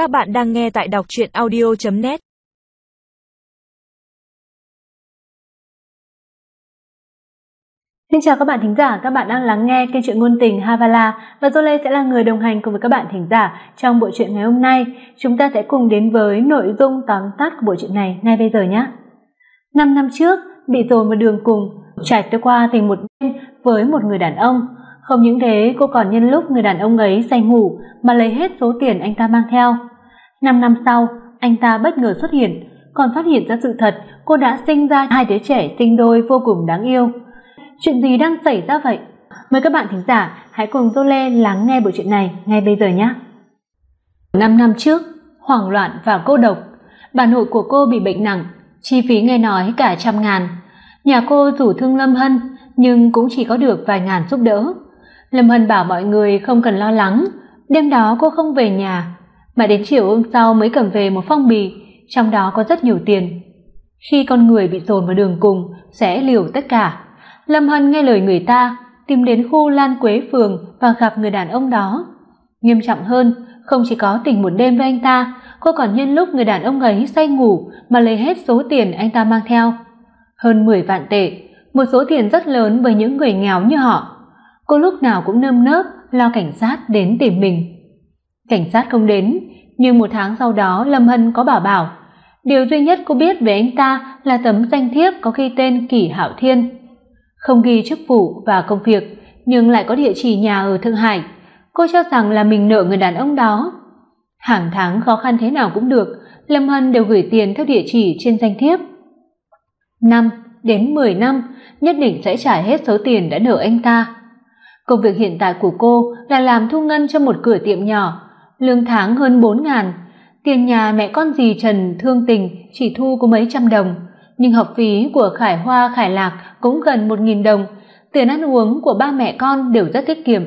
Các bạn đang nghe tại đọc chuyện audio.net Xin chào các bạn thính giả, các bạn đang lắng nghe kênh truyện ngôn tình Havala và Zole sẽ là người đồng hành cùng với các bạn thính giả trong bộ truyện ngày hôm nay. Chúng ta sẽ cùng đến với nội dung tóm tắt của bộ truyện này ngay bây giờ nhé. Năm năm trước, bị dồn vào đường cùng, trải qua thành một đêm với một người đàn ông. Không những thế, cô còn nhân lúc người đàn ông ấy say ngủ mà lấy hết số tiền anh ta mang theo. Năm năm sau, anh ta bất ngờ xuất hiện, còn phát hiện ra sự thật cô đã sinh ra hai đứa trẻ sinh đôi vô cùng đáng yêu. Chuyện gì đang xảy ra vậy? Mời các bạn thính giả hãy cùng Zole lắng nghe bộ truyện này ngay bây giờ nhé. Năm năm trước, hoảng loạn và cô độc, bà nội của cô bị bệnh nặng, chi phí nghe nói cả trăm ngàn. Nhà cô rủ thương Lâm Hân nhưng cũng chỉ có được vài ngàn giúp đỡ. Lâm Hân bảo mọi người không cần lo lắng, đêm đó cô không về nhà, mà đến chiều hôm sau mới cầm về một phong bì, trong đó có rất nhiều tiền. Khi con người bị dồn vào đường cùng sẽ liều tất cả. Lâm Hân nghe lời người ta, tìm đến khu Lan Quế phường và gặp người đàn ông đó. Nghiêm trọng hơn, không chỉ có tình một đêm với anh ta, cô còn nhân lúc người đàn ông ấy say ngủ mà lấy hết số tiền anh ta mang theo. Hơn 10 vạn tệ, một số tiền rất lớn với những người nghèo như họ. Cô lúc nào cũng nơm nớp lo cảnh sát đến tìm mình. Cảnh sát không đến, nhưng một tháng sau đó Lâm Hân có bảo bảo, điều duy nhất cô biết về anh ta là tấm danh thiếp có ghi tên Kỷ Hạo Thiên. Không ghi chức vụ và công việc, nhưng lại có địa chỉ nhà ở Thượng Hải. Cô cho rằng là mình nợ người đàn ông đó. Hàng tháng khó khăn thế nào cũng được, Lâm Hân đều gửi tiền theo địa chỉ trên danh thiếp. Năm đến 10 năm, nhất định sẽ trả hết số tiền đã nợ anh ta. Công việc hiện tại của cô là làm thu ngân cho một cửa tiệm nhỏ, lương tháng hơn bốn ngàn. Tiền nhà mẹ con dì Trần thương tình chỉ thu có mấy trăm đồng, nhưng học phí của Khải Hoa Khải Lạc cũng gần một nghìn đồng. Tiền ăn uống của ba mẹ con đều rất tiết kiệm,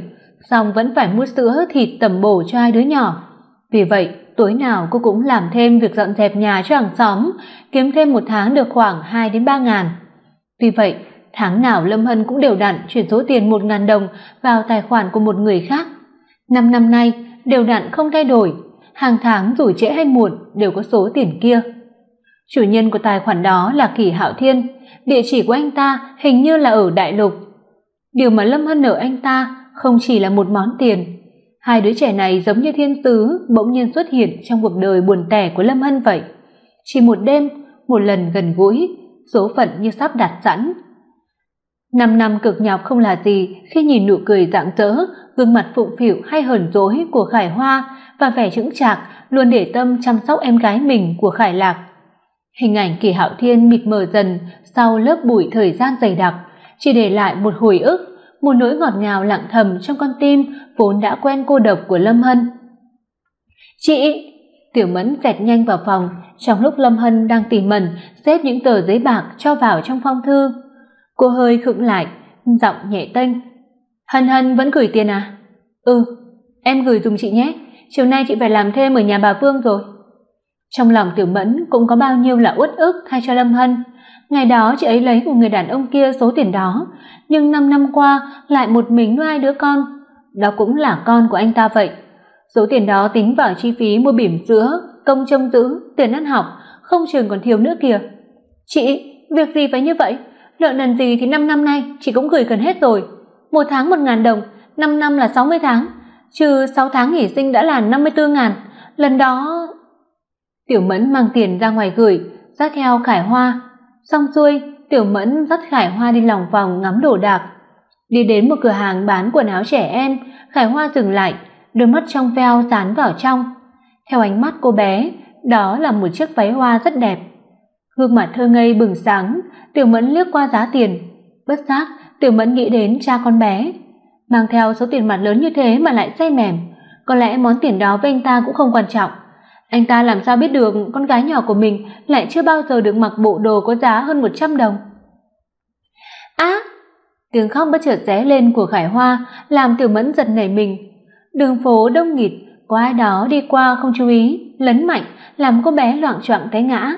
song vẫn phải mua sữa thịt tầm bổ cho hai đứa nhỏ. Vì vậy, tối nào cô cũng làm thêm việc dọn dẹp nhà cho hàng xóm, kiếm thêm một tháng được khoảng hai đến ba ngàn. Vì vậy, tháng nào Lâm Hân cũng đều đặn chuyển số tiền một ngàn đồng vào tài khoản của một người khác. Năm năm nay, đều đặn không thay đổi, hàng tháng dù trễ hay muộn đều có số tiền kia. Chủ nhân của tài khoản đó là Kỷ Hạo Thiên, địa chỉ của anh ta hình như là ở Đại Lục. Điều mà Lâm Hân nợ anh ta không chỉ là một món tiền. Hai đứa trẻ này giống như thiên tứ bỗng nhiên xuất hiện trong cuộc đời buồn tẻ của Lâm Hân vậy. Chỉ một đêm, một lần gần gũi, số phận như sắp đặt sẵn. Năm năm cực nhọc không là gì khi nhìn nụ cười rạng rỡ, gương mặt phụng phịu hay hờn dỗi của Khải Hoa và vẻ chững chạc luôn để tâm chăm sóc em gái mình của Khải Lạc. Hình ảnh Kỳ Hạo Thiên mịt mờ dần sau lớp bụi thời gian dày đặc, chỉ để lại một hồi ức, một nỗi ngọt ngào lặng thầm trong con tim vốn đã quen cô độc của Lâm Hân. "Chị!" Tiểu Mẫn dẹt nhanh vào phòng, trong lúc Lâm Hân đang tỉ mẩn xếp những tờ giấy bạc cho vào trong phong thư. Cô hơi khựng lại, giọng nhẹ tênh. "Hân Hân vẫn gửi tiền à?" "Ừ, em gửi dùng chị nhé, chiều nay chị phải làm thêm ở nhà bà Vương rồi." Trong lòng Tiểu Mẫn cũng có bao nhiêu là uất ức thay cho Lâm Hân. Ngày đó chị ấy lấy của người đàn ông kia số tiền đó, nhưng năm năm qua lại một mình nuôi hai đứa con, đó cũng là con của anh ta vậy. Số tiền đó tính vào chi phí mua bỉm sữa, công trông giữ, tiền ăn học, không chừng còn thiếu nữa kìa. Chị, việc gì phải như vậy? Nợ nần gì thì năm năm nay chị cũng gửi gần hết rồi. Một tháng một ngàn đồng, năm năm là sáu mươi tháng, trừ sáu tháng nghỉ sinh đã là năm mươi bốn ngàn. Lần đó Tiểu Mẫn mang tiền ra ngoài gửi, dắt theo Khải Hoa. Xong xuôi, Tiểu Mẫn dắt Khải Hoa đi lòng vòng ngắm đồ đạc. Đi đến một cửa hàng bán quần áo trẻ em, Khải Hoa dừng lại, đôi mắt trong veo dán vào trong. Theo ánh mắt cô bé, đó là một chiếc váy hoa rất đẹp. Gương mặt thơ ngây bừng sáng, Tiểu Mẫn liếc qua giá tiền, bất giác Tiểu Mẫn nghĩ đến cha con bé, mang theo số tiền mặt lớn như thế mà lại say mềm, có lẽ món tiền đó với anh ta cũng không quan trọng. Anh ta làm sao biết được con gái nhỏ của mình lại chưa bao giờ được mặc bộ đồ có giá hơn 100 đồng. Á! tiếng khóc bất chợt ré lên của Khải Hoa làm Tiểu Mẫn giật nảy mình. Đường phố đông nghịt, có ai đó đi qua không chú ý, lấn mạnh làm cô bé loạng choạng té ngã.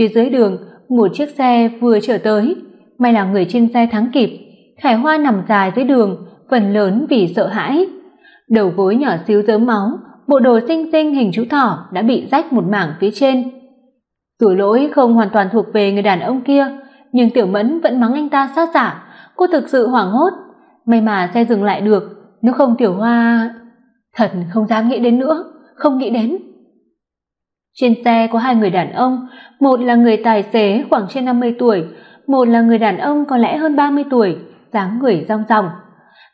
Phía dưới đường, một chiếc xe vừa chở tới, may là người trên xe thắng kịp. Khải Hoa nằm dài dưới đường, phần lớn vì sợ hãi. Đầu gối nhỏ xíu dớm máu, bộ đồ xinh xinh hình chú thỏ đã bị rách một mảng phía trên. dù lỗi không hoàn toàn thuộc về người đàn ông kia, nhưng Tiểu Mẫn vẫn mắng anh ta xa xả, cô thực sự hoảng hốt, may mà xe dừng lại được, nếu không Tiểu Hoa thật không dám nghĩ đến nữa, không nghĩ đến. Trên xe có hai người đàn ông, một là người tài xế khoảng trên 50 tuổi, một là người đàn ông có lẽ hơn 30 tuổi, dáng người rong ròng.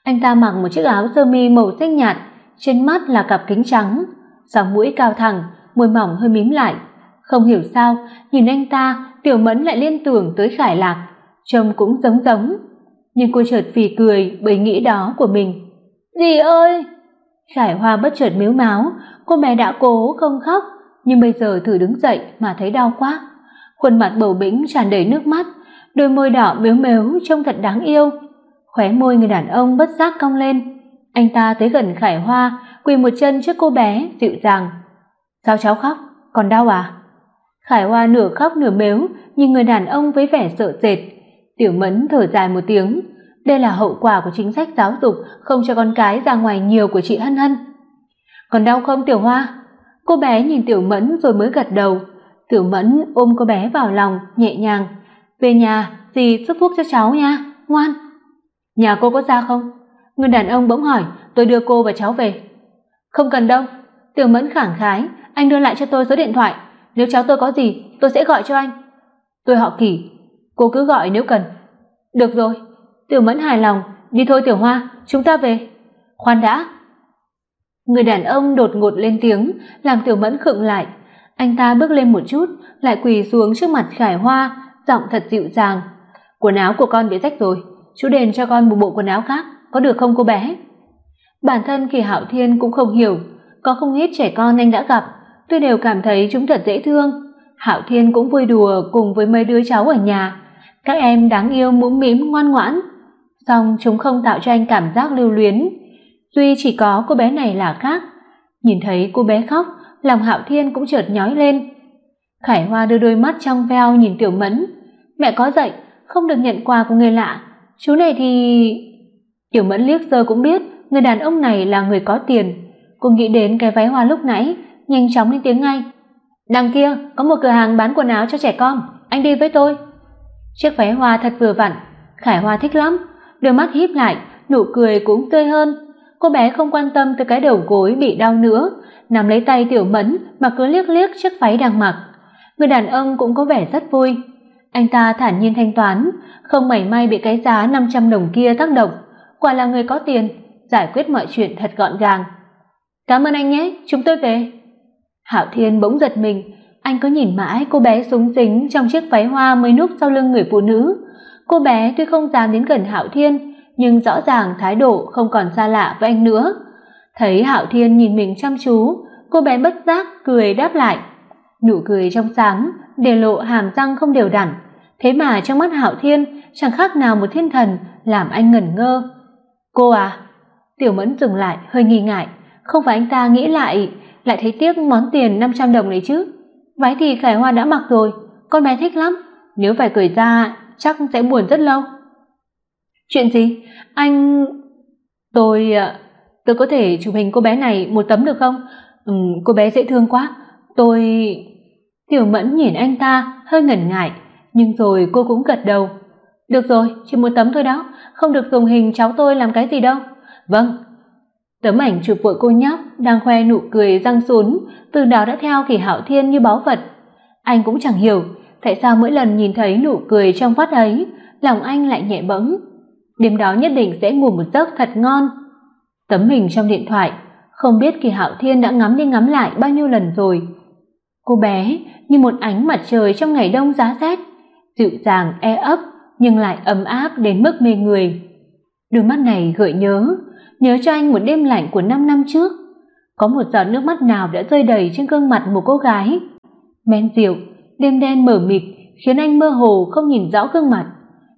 Anh ta mặc một chiếc áo sơ mi màu xanh nhạt, trên mắt là cặp kính trắng, sống mũi cao thẳng, môi mỏng hơi mím lại. Không hiểu sao, nhìn anh ta, Tiểu Mẫn lại liên tưởng tới Khải Lạc, trông cũng giống giống. Nhưng cô chợt phì cười bởi nghĩ đó của mình. "Dì ơi!" Khải Hoa bất chợt miếu máu, cô bé đã cố không khóc, nhưng bây giờ thử đứng dậy mà thấy đau quá. Khuôn mặt bầu bĩnh tràn đầy nước mắt, đôi môi đỏ mếu mếu trông thật đáng yêu. Khóe môi người đàn ông bất giác cong lên. Anh ta tới gần Khải Hoa, quỳ một chân trước cô bé, dịu dàng. "Sao cháu khóc? Còn đau à?" Khải Hoa nửa khóc nửa mếu, nhìn người đàn ông với vẻ sợ sệt. Tiểu Mẫn thở dài một tiếng, đây là hậu quả của chính sách giáo dục không cho con cái ra ngoài nhiều của chị Hân Hân. "Còn đau không Tiểu Hoa?" Cô bé nhìn Tiểu Mẫn vừa mới gật đầu. Tiểu Mẫn ôm cô bé vào lòng, nhẹ nhàng, "Về nhà, dì giúp thuốc cho cháu nha, ngoan." "Nhà cô có ra không?" Người đàn ông bỗng hỏi, "Tôi đưa cô và cháu về." "Không cần đâu." Tiểu Mẫn khẳng khái, "Anh đưa lại cho tôi số điện thoại, nếu cháu tôi có gì, tôi sẽ gọi cho anh." "Tôi họ Kỷ, cô cứ gọi nếu cần." "Được rồi." Tiểu Mẫn hài lòng, "Đi thôi Tiểu Hoa, chúng ta về." "Khoan đã." Người đàn ông đột ngột lên tiếng, làm Tiểu Mẫn khựng lại. Anh ta bước lên một chút, lại quỳ xuống trước mặt Khải Hoa, giọng thật dịu dàng. "Quần áo của con bị rách rồi, chú đền cho con một bộ quần áo khác, có được không cô bé?" Bản thân Kỳ Hạo Thiên cũng không hiểu, có không ít trẻ con anh đã gặp, tôi đều cảm thấy chúng thật dễ thương. Hạo Thiên cũng vui đùa cùng với mấy đứa cháu ở nhà, các em đáng yêu mũm mĩm ngoan ngoãn, song chúng không tạo cho anh cảm giác lưu luyến tuy chỉ có cô bé này là khác. Nhìn thấy cô bé khóc, lòng Hạo Thiên cũng chợt nhói lên. Khải Hoa đưa đôi mắt trong veo nhìn Tiểu Mẫn, "Mẹ có dạy, không được nhận quà của người lạ. Chú này thì..." Tiểu Mẫn liếc giờ cũng biết, người đàn ông này là người có tiền. Cô nghĩ đến cái váy hoa lúc nãy, nhanh chóng lên tiếng ngay. "Đằng kia có một cửa hàng bán quần áo cho trẻ con, anh đi với tôi." Chiếc váy hoa thật vừa vặn, Khải Hoa thích lắm, đôi mắt híp lại, nụ cười cũng tươi hơn. Cô bé không quan tâm tới cái đầu gối bị đau nữa, nắm lấy tay Tiểu Mẫn mà cứ liếc liếc chiếc váy đang mặc. Người đàn ông cũng có vẻ rất vui. Anh ta thản nhiên thanh toán, không mảy may bị cái giá 500 đồng kia tác động, quả là người có tiền, giải quyết mọi chuyện thật gọn gàng. "Cảm ơn anh nhé, chúng tôi về." Hạo Thiên bỗng giật mình, anh có nhìn mãi cô bé súng dính trong chiếc váy hoa mới núp sau lưng người phụ nữ. Cô bé tuy không dám đến gần Hạo Thiên, nhưng rõ ràng thái độ không còn xa lạ với anh nữa. Thấy Hạo Thiên nhìn mình chăm chú, cô bé bất giác cười đáp lại. Nụ cười trong sáng, để lộ hàm răng không đều đặn, thế mà trong mắt Hạo Thiên chẳng khác nào một thiên thần, làm anh ngẩn ngơ. "Cô à?" Tiểu Mẫn dừng lại, hơi nghi ngại, không phải anh ta nghĩ lại, lại thấy tiếc món tiền 500 đồng này chứ. Váy thì Khải Hoa đã mặc rồi, con bé thích lắm, nếu phải cởi ra chắc sẽ buồn rất lâu. Chuyện gì? Anh tôi à, tôi có thể chụp hình cô bé này một tấm được không? Ừ, cô bé dễ thương quá. Tôi Tiểu Mẫn nhìn anh ta hơi ngần ngại, nhưng rồi cô cũng gật đầu. Được rồi, chỉ một tấm thôi đó, không được dùng hình cháu tôi làm cái gì đâu. Vâng. Tấm ảnh chụp vội cô nhóc đang khoe nụ cười răng sún, từ đó đã theo Kỳ Hạo Thiên như báu vật. Anh cũng chẳng hiểu tại sao mỗi lần nhìn thấy nụ cười trong mắt ấy, lòng anh lại nhẹ bẫng. Đêm đó nhất định sẽ ngủ một giấc thật ngon. Tấm hình trong điện thoại, không biết Kỳ Hạo Thiên đã ngắm đi ngắm lại bao nhiêu lần rồi. Cô bé như một ánh mặt trời trong ngày đông giá rét, dịu dàng e ấp nhưng lại ấm áp đến mức mê người. Đôi mắt này gợi nhớ, nhớ cho anh một đêm lạnh của năm năm trước. Có một giọt nước mắt nào đã rơi đầy trên gương mặt một cô gái. Men rượu, đêm đen mờ mịt khiến anh mơ hồ không nhìn rõ gương mặt,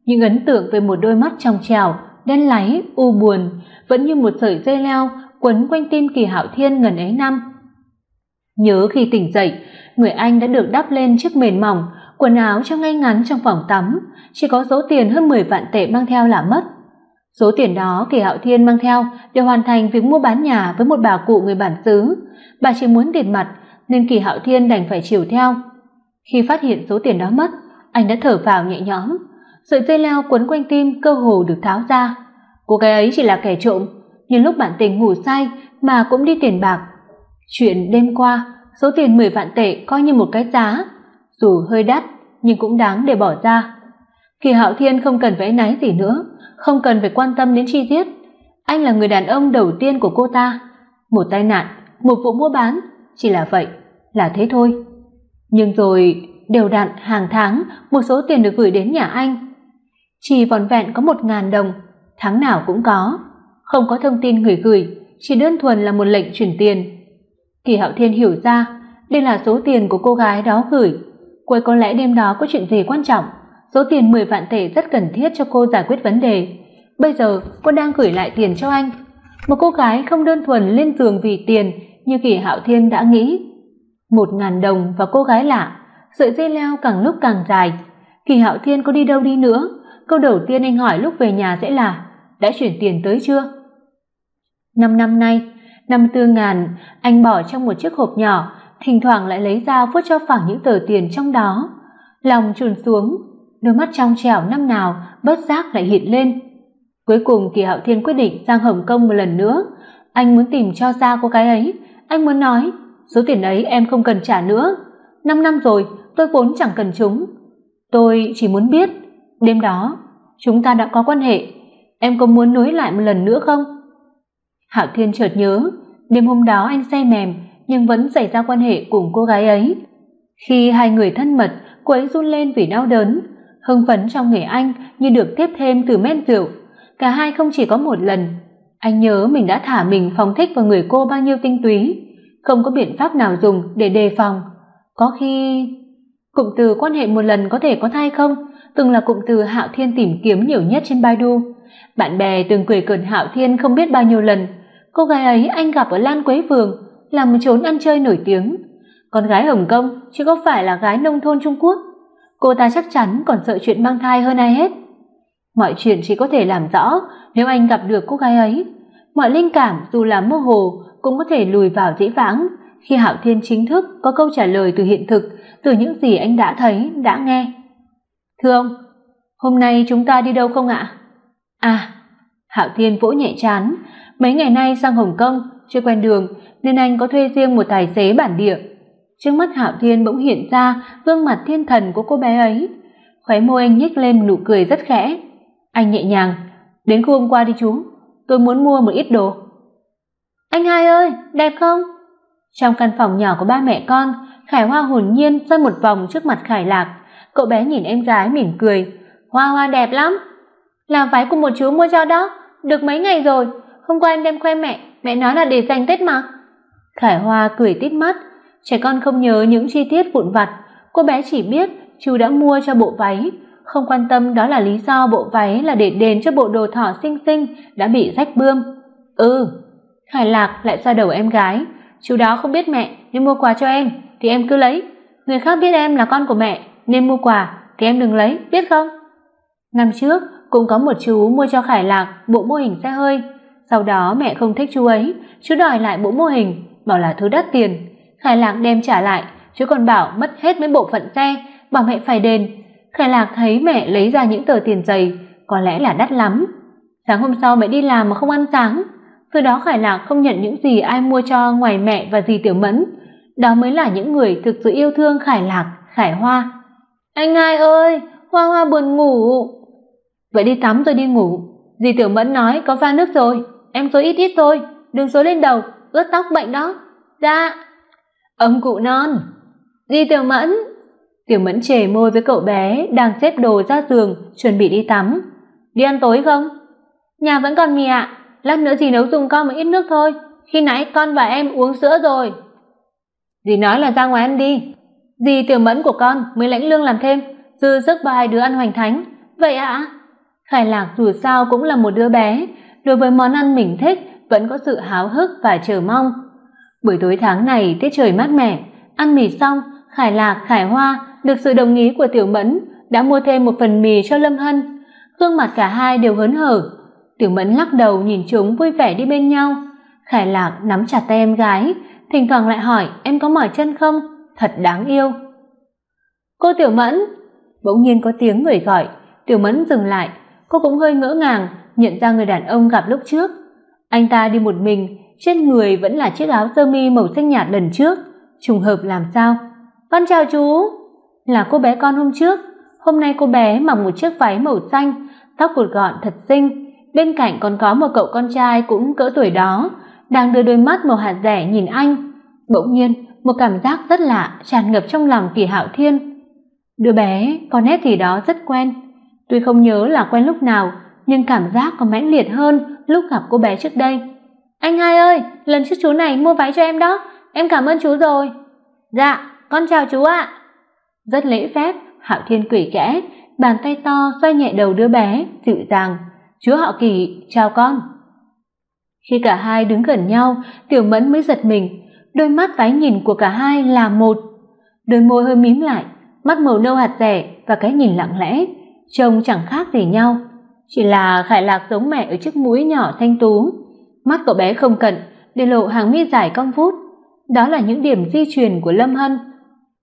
nhưng ấn tượng về một đôi mắt trong trẻo đen láy, u buồn, vẫn như một sợi dây leo quấn quanh tim Kỳ Hạo Thiên ngần ấy năm. Nhớ khi tỉnh dậy, người anh đã được đắp lên chiếc mền mỏng, quần áo trong ngay ngắn trong phòng tắm, chỉ có số tiền hơn 10 vạn tệ mang theo là mất. Số tiền đó Kỳ Hạo Thiên mang theo để hoàn thành việc mua bán nhà với một bà cụ người bản xứ. Bà chỉ muốn tiền mặt nên Kỳ Hạo Thiên đành phải chiều theo. Khi phát hiện số tiền đó mất, anh đã thở phào nhẹ nhõm. Sợi dây leo quấn quanh tim cơ hồ được tháo ra. Cô gái ấy chỉ là kẻ trộm, nhưng lúc bạn tình ngủ say mà cũng đi tiền bạc. Chuyện đêm qua, số tiền 10 vạn tệ coi như một cái giá, dù hơi đắt nhưng cũng đáng để bỏ ra. Kỳ Hạo Thiên không cần phải náy gì nữa, không cần phải quan tâm đến chi tiết. Anh là người đàn ông đầu tiên của cô ta, một tai nạn, một vụ mua bán, chỉ là vậy, là thế thôi. Nhưng rồi đều đặn hàng tháng một số tiền được gửi đến nhà anh. Chỉ vỏn vẹn có một ngàn đồng, tháng nào cũng có, không có thông tin người gửi, chỉ đơn thuần là một lệnh chuyển tiền. Kỳ Hạo Thiên hiểu ra, đây là số tiền của cô gái đó gửi, cuối có lẽ đêm đó có chuyện gì quan trọng, số tiền 10 vạn tệ rất cần thiết cho cô giải quyết vấn đề. Bây giờ cô đang gửi lại tiền cho anh. Một cô gái không đơn thuần lên giường vì tiền như Kỳ Hạo Thiên đã nghĩ. Một ngàn đồng và cô gái lạ, sợi dây leo càng lúc càng dài. Kỳ Hạo Thiên có đi đâu đi nữa? Câu đầu tiên anh hỏi lúc về nhà sẽ là đã chuyển tiền tới chưa? Năm năm nay, năm tư ngàn anh bỏ trong một chiếc hộp nhỏ, thỉnh thoảng lại lấy ra vuốt cho phẳng những tờ tiền trong đó. Lòng trùn xuống, đôi mắt trong trẻo năm nào bất giác lại hiện lên. Cuối cùng Kỳ Hạo Thiên quyết định sang Hồng Kông một lần nữa, anh muốn tìm cho ra cô gái ấy, anh muốn nói, số tiền ấy em không cần trả nữa. Năm năm rồi, tôi vốn chẳng cần chúng. Tôi chỉ muốn biết, đêm đó chúng ta đã có quan hệ, em có muốn nối lại một lần nữa không? Hạo Thiên chợt nhớ, đêm hôm đó anh say mềm nhưng vẫn xảy ra quan hệ cùng cô gái ấy. Khi hai người thân mật, cô ấy run lên vì đau đớn, hưng phấn trong người anh như được tiếp thêm từ men rượu. Cả hai không chỉ có một lần. Anh nhớ mình đã thả mình phóng thích vào người cô bao nhiêu tinh túy, không có biện pháp nào dùng để đề phòng. Có khi cụm từ quan hệ một lần có thể có thai không, từng là cụm từ Hạo Thiên tìm kiếm nhiều nhất trên Baidu. Bạn bè từng cười cợt Hạo Thiên không biết bao nhiêu lần, cô gái ấy anh gặp ở Lan Quế Phường, là một chốn ăn chơi nổi tiếng. Con gái Hồng Kông chứ có phải là gái nông thôn Trung Quốc. Cô ta chắc chắn còn sợ chuyện mang thai hơn ai hết. Mọi chuyện chỉ có thể làm rõ nếu anh gặp được cô gái ấy. Mọi linh cảm dù là mơ hồ cũng có thể lùi vào dĩ vãng khi Hạo Thiên chính thức có câu trả lời từ hiện thực, từ những gì anh đã thấy, đã nghe. "Thưa ông, hôm nay chúng ta đi đâu không ạ?" "À." Hạo Thiên vỗ nhẹ chán, mấy ngày nay sang Hồng Kông chưa quen đường nên anh có thuê riêng một tài xế bản địa. Trước mắt Hạo Thiên bỗng hiện ra gương mặt thiên thần của cô bé ấy. Khóe môi anh nhếch lên nụ cười rất khẽ. Anh nhẹ nhàng, "Đến khu hôm qua đi chú, tôi muốn mua một ít đồ." "Anh hai ơi, đẹp không?" Trong căn phòng nhỏ của ba mẹ con, Khải Hoa hồn nhiên xoay một vòng trước mặt Khải Lạc, cậu bé nhìn em gái mỉm cười, "Hoa Hoa đẹp lắm." "Là váy của một chú mua cho đó, được mấy ngày rồi, hôm qua em đem khoe mẹ, mẹ nói là để dành Tết mà." Khải Hoa cười tít mắt, trẻ con không nhớ những chi tiết vụn vặt, cô bé chỉ biết chú đã mua cho bộ váy, không quan tâm đó là lý do bộ váy là để đền cho bộ đồ thỏ xinh xinh đã bị rách bươm. "Ừ." Khải Lạc lại xoa đầu em gái, "Chú đó không biết mẹ nên mua quà cho em, thì em cứ lấy. Người khác biết em là con của mẹ nên mua quà thì em đừng lấy, biết không?" Năm trước cũng có một chú mua cho Khải Lạc bộ mô hình xe hơi, sau đó mẹ không thích chú ấy, chú đòi lại bộ mô hình, bảo là thứ đắt tiền. Khải Lạc đem trả lại, chú còn bảo mất hết mấy bộ phận xe, bảo mẹ phải đền. Khải Lạc thấy mẹ lấy ra những tờ tiền dày, có lẽ là đắt lắm. Sáng hôm sau mẹ đi làm mà không ăn sáng, từ đó Khải Lạc không nhận những gì ai mua cho ngoài mẹ và dì Tiểu Mẫn. Đó mới là những người thực sự yêu thương Khải Lạc, Khải Hoa. Anh hai ơi, Hoa Hoa buồn ngủ. Vậy đi tắm rồi đi ngủ. Dì Tiểu Mẫn nói có pha nước rồi, em xối ít ít thôi, đừng xối lên đầu, ướt tóc bệnh đó. Dạ. Ông cụ non. Dì Tiểu Mẫn. Tiểu Mẫn chề môi với cậu bé đang xếp đồ ra giường chuẩn bị đi tắm. Đi ăn tối không? Nhà vẫn còn mì ạ, lát nữa dì nấu dùng con một ít nước thôi, khi nãy con và em uống sữa rồi. Dì nói là ra ngoài ăn đi. Dì Tiểu Mẫn của con mới lãnh lương làm thêm, dư sức ba hai đứa ăn hoành thánh. Vậy ạ? Khải Lạc dù sao cũng là một đứa bé, đối với món ăn mình thích vẫn có sự háo hức và chờ mong. Buổi tối tháng này tiết trời mát mẻ, ăn mì xong, Khải Lạc, Khải Hoa được sự đồng ý của Tiểu Mẫn đã mua thêm một phần mì cho Lâm Hân. Gương mặt cả hai đều hớn hở. Tiểu Mẫn lắc đầu nhìn chúng vui vẻ đi bên nhau. Khải Lạc nắm chặt tay em gái, thỉnh thoảng lại hỏi em có mỏi chân không, thật đáng yêu. Cô Tiểu Mẫn, bỗng nhiên có tiếng người gọi, Tiểu Mẫn dừng lại, cô cũng hơi ngỡ ngàng nhận ra người đàn ông gặp lúc trước. Anh ta đi một mình, trên người vẫn là chiếc áo sơ mi màu xanh nhạt lần trước, trùng hợp làm sao? "Con chào chú." Là cô bé con hôm trước, hôm nay cô bé mặc một chiếc váy màu xanh, tóc cột gọn thật xinh, bên cạnh còn có một cậu con trai cũng cỡ tuổi đó, đang đưa đôi mắt màu hạt rẻ nhìn anh. Bỗng nhiên, một cảm giác rất lạ tràn ngập trong lòng Kỳ Hạo Thiên. Đứa bé có nét gì đó rất quen, tuy không nhớ là quen lúc nào, nhưng cảm giác còn mãnh liệt hơn lúc gặp cô bé trước đây. "Anh hai ơi, lần trước chú này mua váy cho em đó, em cảm ơn chú rồi." "Dạ, con chào chú ạ." Rất lễ phép, Hạo Thiên quỷ kẽ, bàn tay to xoay nhẹ đầu đứa bé, dịu dàng, "Chú họ Kỳ, chào con." Khi cả hai đứng gần nhau, Tiểu Mẫn mới giật mình, đôi mắt váy nhìn của cả hai là một. Đôi môi hơi mím lại, mắt màu nâu hạt rẻ và cái nhìn lặng lẽ, trông chẳng khác gì nhau, chỉ là Khải Lạc giống mẹ ở chiếc mũi nhỏ thanh tú. Mắt cậu bé không cận, để lộ hàng mi dài cong vút, đó là những điểm di truyền của Lâm Hân.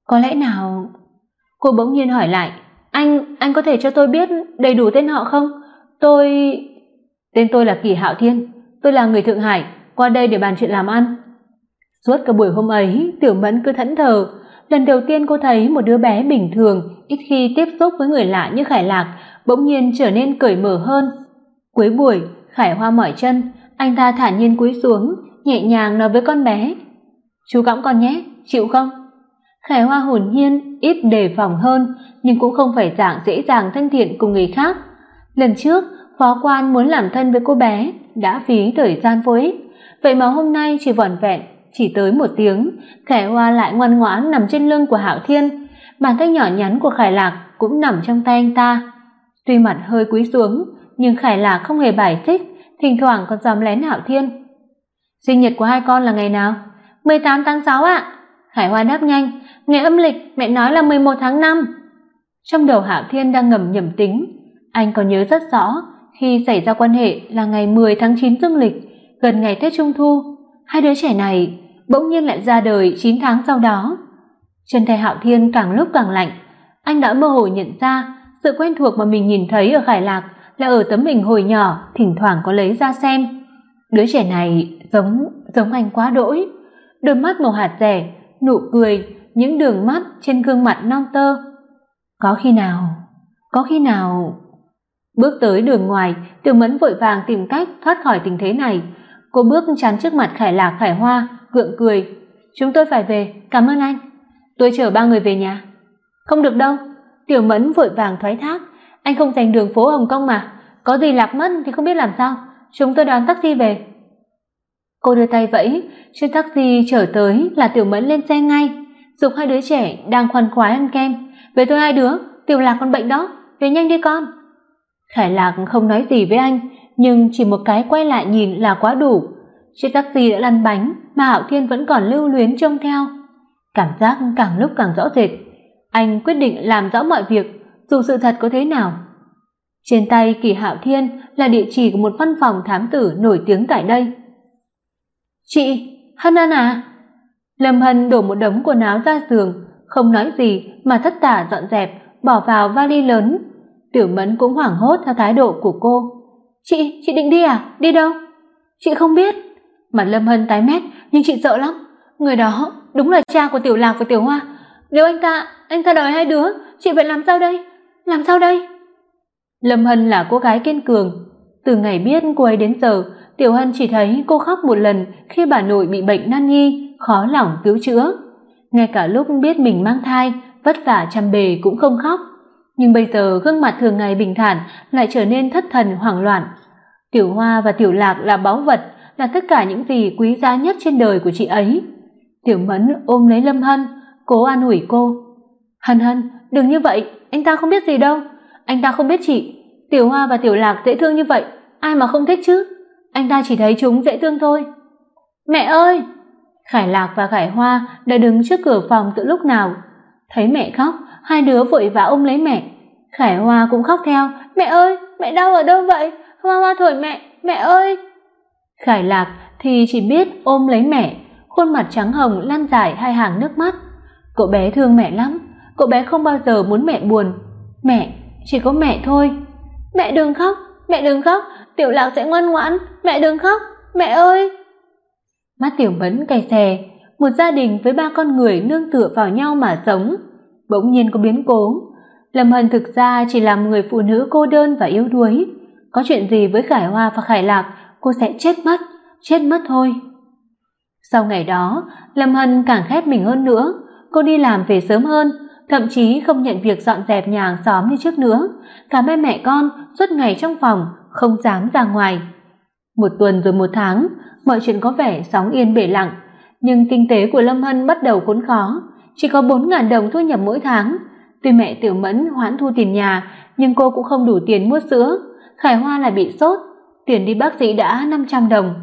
Có lẽ nào Cô bỗng nhiên hỏi lại, "Anh, anh có thể cho tôi biết đầy đủ tên họ không? Tôi Tên tôi là Kỳ Hạo Thiên, tôi là người Thượng Hải, qua đây để bàn chuyện làm ăn." Suốt cả buổi hôm ấy, Tiểu Mẫn cứ thẫn thờ, lần đầu tiên cô thấy một đứa bé bình thường, ít khi tiếp xúc với người lạ như Khải Lạc, bỗng nhiên trở nên cởi mở hơn. Cuối buổi, Khải Hoa mỏi chân, anh ta thản nhiên cúi xuống, nhẹ nhàng nói với con bé: "Chú cõng con nhé, chịu không?" Khải Hoa hồn nhiên, ít đề phòng hơn, nhưng cũng không phải dạng dễ dàng thân thiện cùng người khác. Lần trước, phó quan muốn làm thân với cô bé, đã phí thời gian vô ích, vậy mà hôm nay chỉ vỏn vẹn chỉ tới một tiếng, Khải Hoa lại ngoan ngoãn nằm trên lưng của Hạo Thiên, bàn tay nhỏ nhắn của Khải Lạc cũng nằm trong tay anh ta. Tuy mặt hơi cúi xuống, nhưng Khải Lạc không hề bài xích, thỉnh thoảng còn dòm lén Hạo Thiên. Sinh nhật của hai con là ngày nào? 18 tháng 6 ạ. Khải Hoa đáp nhanh, ngày âm lịch mẹ nói là 11 tháng 5. Trong đầu Hạo Thiên đang ngầm nhẩm tính, anh còn nhớ rất rõ khi xảy ra quan hệ là ngày 10 tháng 9 dương lịch, gần ngày Tết Trung thu, hai đứa trẻ này bỗng nhiên lại ra đời 9 tháng sau đó. Chân tay Hạo Thiên càng lúc càng lạnh, anh đã mơ hồ nhận ra sự quen thuộc mà mình nhìn thấy ở Khải Lạc là ở tấm hình hồi nhỏ thỉnh thoảng có lấy ra xem. Đứa trẻ này giống giống anh quá đỗi, đôi mắt màu hạt rẻ, nụ cười, những đường mắt trên gương mặt non tơ. Có khi nào, có khi nào Bước tới đường ngoài, Tiểu Mẫn vội vàng tìm cách thoát khỏi tình thế này. Cô bước chắn trước mặt Khải Lạc Khải Hoa, gượng cười, "Chúng tôi phải về, cảm ơn anh. Tôi chở ba người về nhà." "Không được đâu." Tiểu Mẫn vội vàng thoái thác, "Anh không dành đường phố Hồng Kông mà, có gì lạc mất thì không biết làm sao, chúng tôi đón taxi về." Cô đưa tay vẫy, chiếc taxi chở tới là Tiểu Mẫn lên xe ngay, dục hai đứa trẻ đang khoan khoái ăn kem, "Về tôi hai đứa, Tiểu Lạc con bệnh đó, về nhanh đi con." Khải Lạc không nói gì với anh, nhưng chỉ một cái quay lại nhìn là quá đủ. Chiếc taxi đã lăn bánh mà Hạo Thiên vẫn còn lưu luyến trông theo. Cảm giác càng lúc càng rõ rệt. Anh quyết định làm rõ mọi việc, dù sự thật có thế nào. Trên tay Kỳ Hạo Thiên là địa chỉ của một văn phòng thám tử nổi tiếng tại đây. "Chị, Hân Hân à?" Lâm Hân đổ một đống quần áo ra giường, không nói gì mà thất tả dọn dẹp, bỏ vào vali lớn. Tiểu Mẫn cũng hoảng hốt theo thái độ của cô. "Chị, chị định đi à? Đi đâu?" "Chị không biết." Mặt Lâm Hân tái mét, nhưng chị sợ lắm. Người đó đúng là cha của Tiểu Lạc và Tiểu Hoa. Nếu anh ta, anh ta đòi hai đứa, chị phải làm sao đây? Làm sao đây? Lâm Hân là cô gái kiên cường, từ ngày biết cô ấy đến giờ, Tiểu Hân chỉ thấy cô khóc một lần khi bà nội bị bệnh nan y, khó lòng cứu chữa. Ngay cả lúc biết mình mang thai, vất vả chăm bề cũng không khóc, nhưng bây giờ gương mặt thường ngày bình thản lại trở nên thất thần hoảng loạn. Tiểu Hoa và Tiểu Lạc là báu vật, là tất cả những gì quý giá nhất trên đời của chị ấy. Tiểu Mẫn ôm lấy Lâm Hân, cố an ủi cô. "Hân Hân, đừng như vậy, anh ta không biết gì đâu. Anh ta không biết chị, Tiểu Hoa và Tiểu Lạc dễ thương như vậy, ai mà không thích chứ? Anh ta chỉ thấy chúng dễ thương thôi." "Mẹ ơi!" Khải Lạc và Khải Hoa đã đứng trước cửa phòng từ lúc nào. Thấy mẹ khóc, hai đứa vội vã ôm lấy mẹ. Khải Hoa cũng khóc theo, "Mẹ ơi, mẹ đau ở đâu vậy? hoa hoa thổi mẹ mẹ ơi khải lạc thì chỉ biết ôm lấy mẹ, khuôn mặt trắng hồng lan dài hai hàng nước mắt. Cậu bé thương mẹ lắm, cậu bé không bao giờ muốn mẹ buồn. Mẹ, chỉ có mẹ thôi. Mẹ đừng khóc, mẹ đừng khóc, tiểu lạc sẽ ngoan ngoãn, mẹ đừng khóc, mẹ ơi. Mắt tiểu mẫn cay xè, một gia đình với ba con người nương tựa vào nhau mà sống. Bỗng nhiên có biến cố. Lâm hân thực ra chỉ là một người phụ nữ cô đơn và yếu đuối. Có chuyện gì với khải hoa và khải lạc cô sẽ chết mất chết mất thôi. Sau ngày đó, lâm hân càng khép mình hơn nữa. Cô đi làm về sớm hơn, thậm chí không nhận việc dọn dẹp nhà hàng xóm như trước nữa. Cả mẹ mẹ con suốt ngày trong phòng, không dám ra ngoài. Một tuần rồi một tháng, mọi chuyện có vẻ sóng yên bể lặng. Nhưng kinh tế của lâm hân bắt đầu khốn khó. Chỉ có bốn ngàn đồng thu nhập mỗi tháng. Tuy mẹ tiểu mẫn hoãn thu tiền nhà, nhưng cô cũng không đủ tiền mua sữa. Khải hoa lại bị sốt tiền đi bác sĩ đã năm trăm đồng.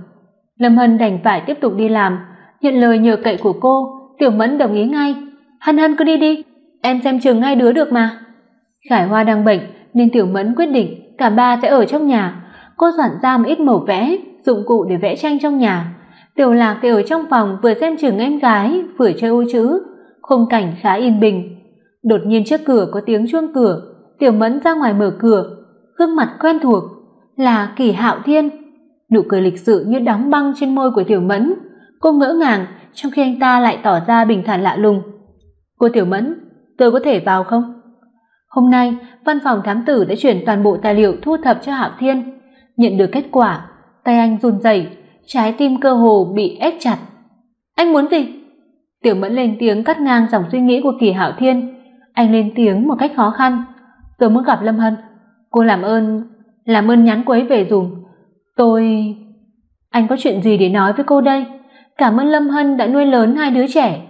Lâm hân đành phải tiếp tục đi làm. Nhận lời nhờ cậy của cô, tiểu mẫn đồng ý ngay. Hân hân cứ đi đi, em xem chừng ngay đứa được mà. Khải hoa đang bệnh, nên tiểu mẫn quyết định cả ba sẽ ở trong nhà. Cô soạn ra một ít màu vẽ, dụng cụ để vẽ tranh trong nhà. Tiểu lạc thì ở trong phòng vừa xem chừng em gái, vừa chơi ô chữ. Khung cảnh khá yên bình. Đột nhiên trước cửa có tiếng chuông cửa. Tiểu mẫn ra ngoài mở cửa. Gương mặt quen thuộc là kỳ hạo thiên. Nụ cười lịch sự như đóng băng trên môi của tiểu mẫn. Cô ngỡ ngàng, trong khi anh ta lại tỏ ra bình thản lạ lùng. Cô tiểu mẫn, tôi có thể vào không? Hôm nay, văn phòng thám tử đã chuyển toàn bộ tài liệu thu thập cho hạo thiên. Nhận được kết quả, tay anh run rẩy, trái tim cơ hồ bị ép chặt. Anh muốn gì? Tiểu mẫn lên tiếng cắt ngang dòng suy nghĩ của kỳ hạo thiên. Anh lên tiếng một cách khó khăn. Tôi muốn gặp lâm hân. Cô làm ơn làm ơn nhắn cô ấy về dùm. Tôi, anh có chuyện gì để nói với cô đây? Cảm ơn lâm hân đã nuôi lớn hai đứa trẻ.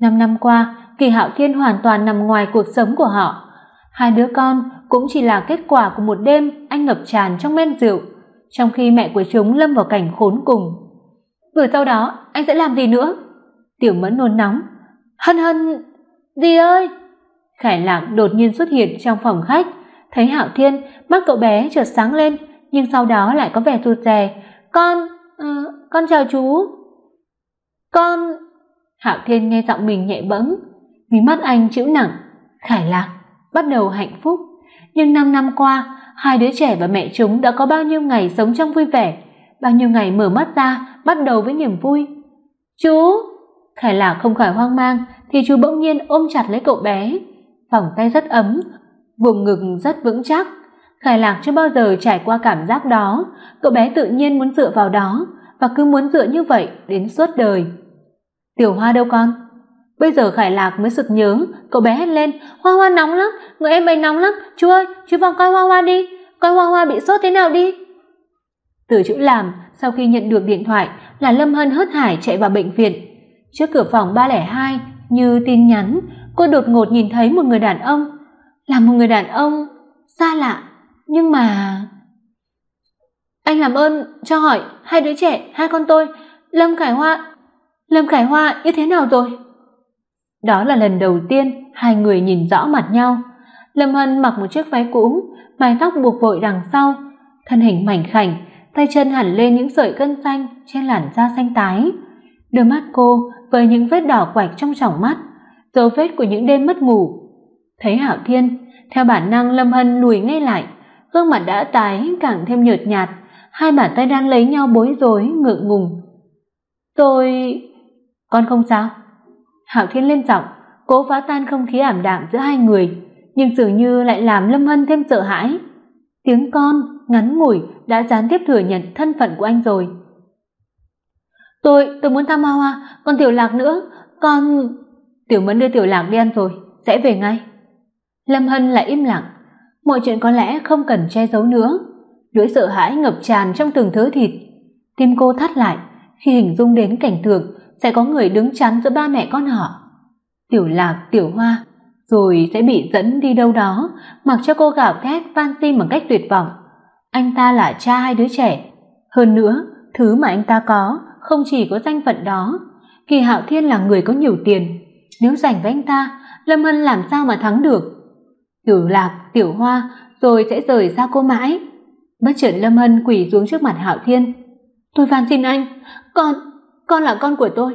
Năm năm qua, kỳ hạo thiên hoàn toàn nằm ngoài cuộc sống của họ. Hai đứa con cũng chỉ là kết quả của một đêm anh ngập tràn trong men rượu, trong khi mẹ của chúng lâm vào cảnh khốn cùng. Vừa sau đó, anh sẽ làm gì nữa? Tiểu mẫn nôn nóng. Hân hân gì ơi! Khải lạc đột nhiên xuất hiện trong phòng khách thấy hạo thiên mắt cậu bé chợt sáng lên nhưng sau đó lại có vẻ rụt rè. Con uh, con chào chú. Con hạo thiên nghe giọng mình nhẹ bẫng vì mắt anh chịu nặng khải lạc bắt đầu hạnh phúc. Nhưng năm năm qua hai đứa trẻ và mẹ chúng đã có bao nhiêu ngày sống trong vui vẻ bao nhiêu ngày mở mắt ra bắt đầu với niềm vui. Chú! Khải lạc không khỏi hoang mang thì chú bỗng nhiên ôm chặt lấy cậu bé. Vòng tay rất ấm vùng ngực rất vững chắc. Khải lạc chưa bao giờ trải qua cảm giác đó. Cậu bé tự nhiên muốn dựa vào đó và cứ muốn dựa như vậy đến suốt đời. Tiểu hoa đâu con? Bây giờ khải lạc mới sực nhớ, cậu bé hét lên, hoa hoa nóng lắm, người em ấy nóng lắm. Chú ơi, chú vào coi hoa hoa đi, coi hoa hoa bị sốt thế nào đi. Từ chữ làm, sau khi nhận được điện thoại, là lâm hân hớt hải chạy vào bệnh viện. Trước cửa phòng ba lẻ hai, như tin nhắn, cô đột ngột nhìn thấy một người đàn ông là một người đàn ông xa lạ, nhưng mà anh làm ơn cho hỏi hai đứa trẻ, hai con tôi, lâm khải hoa. Lâm khải hoa như thế nào rồi? Đó là lần đầu tiên hai người nhìn rõ mặt nhau. Lâm hân mặc một chiếc váy cũ, mái tóc buộc vội đằng sau, thân hình mảnh khảnh, tay chân hẳn lên những sợi gân xanh trên làn da xanh tái. Đôi mắt cô với những vết đỏ quạch trong tròng mắt, dấu vết của những đêm mất ngủ. Thấy hạo thiên theo bản năng lâm hân lùi ngay lại, gương mặt đã tái càng thêm nhợt nhạt, hai bàn tay đang lấy nhau bối rối, ngượng ngùng. Tôi, con không sao. Hạo thiên lên giọng, cố phá tan không khí ảm đạm giữa hai người, nhưng dường như lại làm lâm hân thêm sợ hãi. Tiếng con ngắn ngủi đã gián tiếp thừa nhận thân phận của anh rồi. Tôi tôi muốn thăm hoa hoa, còn tiểu lạc nữa, con tiểu mẫn đưa tiểu lạc đi ăn rồi, sẽ về ngay lâm hân lại im lặng. Mọi chuyện có lẽ không cần che giấu nữa. Nỗi sợ hãi ngập tràn trong từng thớ thịt. Tim cô thắt lại, khi hình dung đến cảnh tượng sẽ có người đứng chắn giữa ba mẹ con họ. Tiểu lạc, tiểu hoa, rồi sẽ bị dẫn đi đâu đó, mặc cho cô gào thét van xin bằng cách tuyệt vọng. Anh ta là cha hai đứa trẻ. Hơn nữa, thứ mà anh ta có không chỉ có danh phận đó. Kỳ hạo thiên là người có nhiều tiền. Nếu giành với anh ta, lâm hân làm sao mà thắng được? Tiểu lạc tiểu hoa rồi sẽ rời xa cô mãi Bất chợt Lâm Hân quỳ xuống trước mặt Hạo Thiên. "Tôi van xin anh, con, con là con của tôi.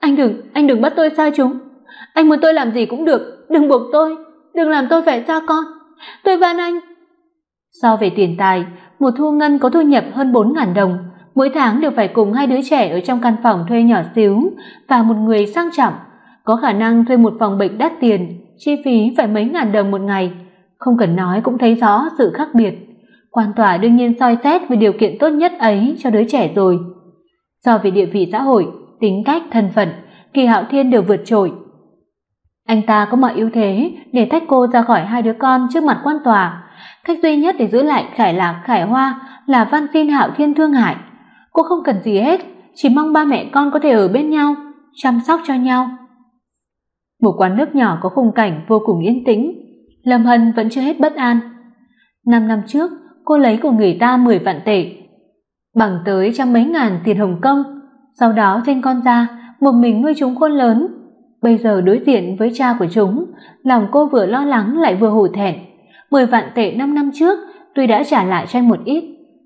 Anh đừng, anh đừng bắt tôi sai chúng. Anh muốn tôi làm gì cũng được, đừng buộc tôi, đừng làm tôi phải xa con. Tôi van anh." So về tiền tài, một Thu Ngân có thu nhập hơn 4000 đồng, mỗi tháng đều phải cùng hai đứa trẻ ở trong căn phòng thuê nhỏ xíu và một người sang trọng, có khả năng thuê một phòng bệnh đắt tiền, chi phí phải mấy ngàn đồng một ngày, không cần nói cũng thấy rõ sự khác biệt. Quan tòa đương nhiên soi xét về điều kiện tốt nhất ấy cho đứa trẻ rồi. So về địa vị xã hội, tính cách, thân phận, Kỳ Hạo Thiên đều vượt trội. Anh ta có mọi ưu thế để tách cô ra khỏi hai đứa con trước mặt quan tòa, cách duy nhất để giữ lại Khải Lạc, Khải Hoa là van xin Hạo Thiên thương hại. Cô không cần gì hết, chỉ mong ba mẹ con có thể ở bên nhau, chăm sóc cho nhau. Một quán nước nhỏ có khung cảnh vô cùng yên tĩnh, Lâm Hân vẫn chưa hết bất an. Năm năm trước, cô lấy của người ta 10 vạn tệ, bằng tới trăm mấy ngàn tiền Hồng Kông, sau đó sinh con ra, một mình nuôi chúng khôn lớn. Bây giờ đối diện với cha của chúng, lòng cô vừa lo lắng lại vừa hổ thẹn. 10 vạn tệ 5 năm trước tuy đã trả lại cho anh một ít,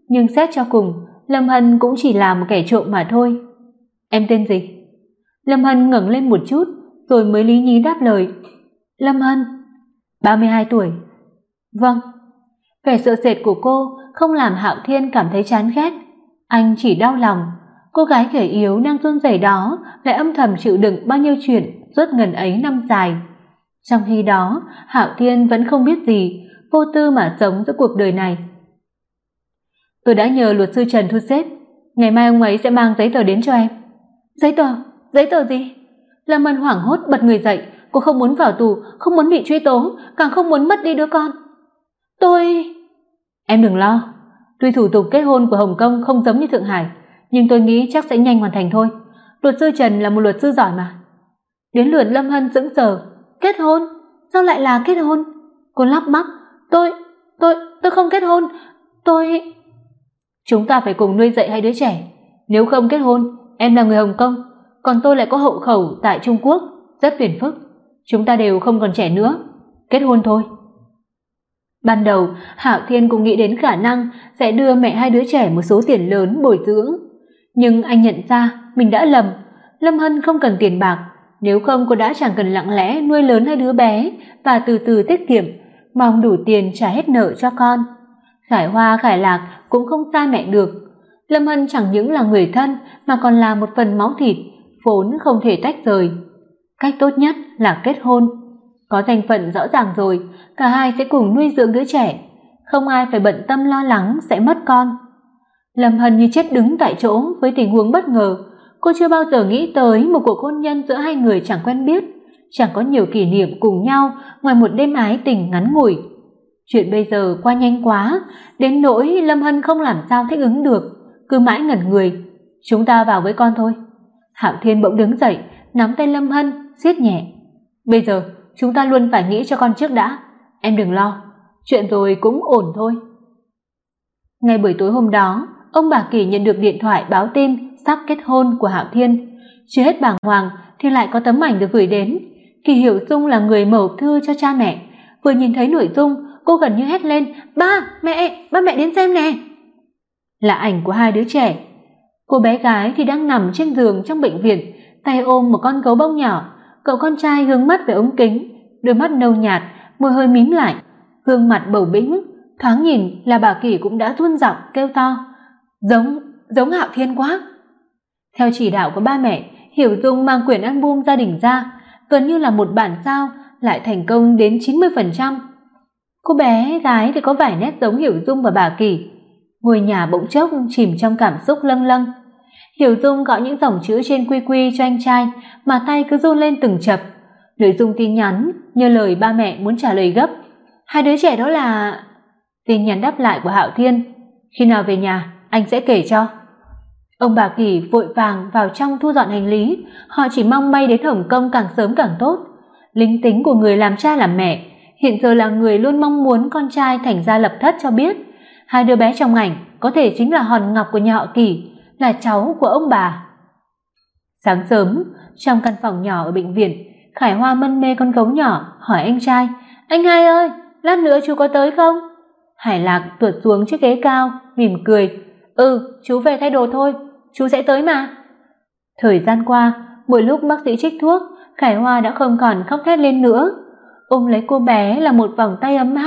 nhưng xét cho cùng, Lâm Hân cũng chỉ là một kẻ trộm mà thôi. Em tên gì? Lâm Hân ngẩng lên một chút, rồi mới lý nhí đáp lời. Lâm Hân, 32 tuổi. Vâng. Vẻ sợ sệt của cô không làm Hạo Thiên cảm thấy chán ghét, anh chỉ đau lòng, cô gái gầy yếu đang run rẩy đó lại âm thầm chịu đựng bao nhiêu chuyện suốt ngần ấy năm dài. Trong khi đó, Hạo Thiên vẫn không biết gì, vô tư mà sống giữa cuộc đời này. Tôi đã nhờ luật sư Trần thu xếp, ngày mai ông ấy sẽ mang giấy tờ đến cho em. Giấy tờ? Giấy tờ gì? Lâm Mân hoảng hốt bật người dậy, cô không muốn vào tù, không muốn bị truy tố, càng không muốn mất đi đứa con. Tôi Em đừng lo, tuy thủ tục kết hôn của Hồng Kông không giống như Thượng Hải, nhưng tôi nghĩ chắc sẽ nhanh hoàn thành thôi. Luật sư Trần là một luật sư giỏi mà. Đến lượt Lâm Hân sững sờ, kết hôn? Sao lại là kết hôn? Cô lắp bắp, tôi, tôi, tôi không kết hôn, tôi... Chúng ta phải cùng nuôi dạy hai đứa trẻ, nếu không kết hôn, em là người Hồng Kông, còn tôi lại có hậu khẩu tại Trung Quốc, rất phiền phức. Chúng ta đều không còn trẻ nữa, kết hôn thôi. Ban đầu, Hạo Thiên cũng nghĩ đến khả năng sẽ đưa mẹ hai đứa trẻ một số tiền lớn bồi dưỡng, nhưng anh nhận ra mình đã lầm, Lâm Hân không cần tiền bạc, nếu không cô đã chẳng cần lặng lẽ nuôi lớn hai đứa bé và từ từ tiết kiệm, mong đủ tiền trả hết nợ cho con. Khải Hoa, Khải Lạc cũng không xa mẹ được. Lâm Hân chẳng những là người thân mà còn là một phần máu thịt, vốn không thể tách rời. Cách tốt nhất là kết hôn. Có thành phận rõ ràng rồi, cả hai sẽ cùng nuôi dưỡng đứa trẻ, không ai phải bận tâm lo lắng sẽ mất con. Lâm Hân như chết đứng tại chỗ với tình huống bất ngờ, cô chưa bao giờ nghĩ tới một cuộc hôn nhân giữa hai người chẳng quen biết, chẳng có nhiều kỷ niệm cùng nhau ngoài một đêm ái tình ngắn ngủi. Chuyện bây giờ qua nhanh quá, đến nỗi Lâm Hân không làm sao thích ứng được, cứ mãi ngẩn người. Chúng ta vào với con thôi. Hạo Thiên bỗng đứng dậy, nắm tay Lâm Hân, siết nhẹ. Bây giờ, chúng ta luôn phải nghĩ cho con trước đã. Em đừng lo, chuyện rồi cũng ổn thôi. Ngay buổi tối hôm đó, ông bà Kỳ nhận được điện thoại báo tin sắp kết hôn của Hạo Thiên. Chưa hết bàng hoàng thì lại có tấm ảnh được gửi đến. Kỳ Hiểu Dung là người mẫu thư cho cha mẹ, vừa nhìn thấy nội dung, cô gần như hét lên, "Ba, mẹ, ba mẹ đến xem nè." Là ảnh của hai đứa trẻ. Cô bé gái thì đang nằm trên giường trong bệnh viện, tay ôm một con gấu bông nhỏ, cậu con trai hướng mắt về ống kính, đôi mắt nâu nhạt, môi hơi mím lại, gương mặt bầu bĩnh, thoáng nhìn là bà Kỳ cũng đã run giọng kêu to, "Giống, giống Hạo Thiên quá." Theo chỉ đạo của ba mẹ, Hiểu Dung mang quyển album gia đình ra, gần như là một bản sao, lại thành công đến 90%. Cô bé gái thì có vài nét giống Hiểu Dung và bà Kỳ. Ngôi nhà bỗng chốc chìm trong cảm xúc lâng lâng. Hiểu Dung gọi những dòng chữ trên quy quy cho anh trai, mà tay cứ run lên từng chập. Nội dung tin nhắn như lời ba mẹ muốn trả lời gấp. Hai đứa trẻ đó là tin nhắn đáp lại của Hạo Thiên, khi nào về nhà anh sẽ kể cho. Ông bà Kỳ vội vàng vào trong thu dọn hành lý, họ chỉ mong bay đến Hồng Kông càng sớm càng tốt. Linh tính của người làm cha làm mẹ, hiện giờ là người luôn mong muốn con trai thành gia lập thất cho biết, hai đứa bé trong ảnh có thể chính là hòn ngọc của nhà họ Kỳ, là cháu của ông bà. Sáng sớm, trong căn phòng nhỏ ở bệnh viện, Khải Hoa mân mê con gấu nhỏ, hỏi anh trai, "Anh hai ơi, lát nữa chú có tới không?" Hải Lạc tuột xuống chiếc ghế cao, mỉm cười ừ chú về thay đồ thôi chú sẽ tới mà thời gian qua mỗi lúc bác sĩ trích thuốc khải hoa đã không còn khóc thét lên nữa ôm lấy cô bé là một vòng tay ấm áp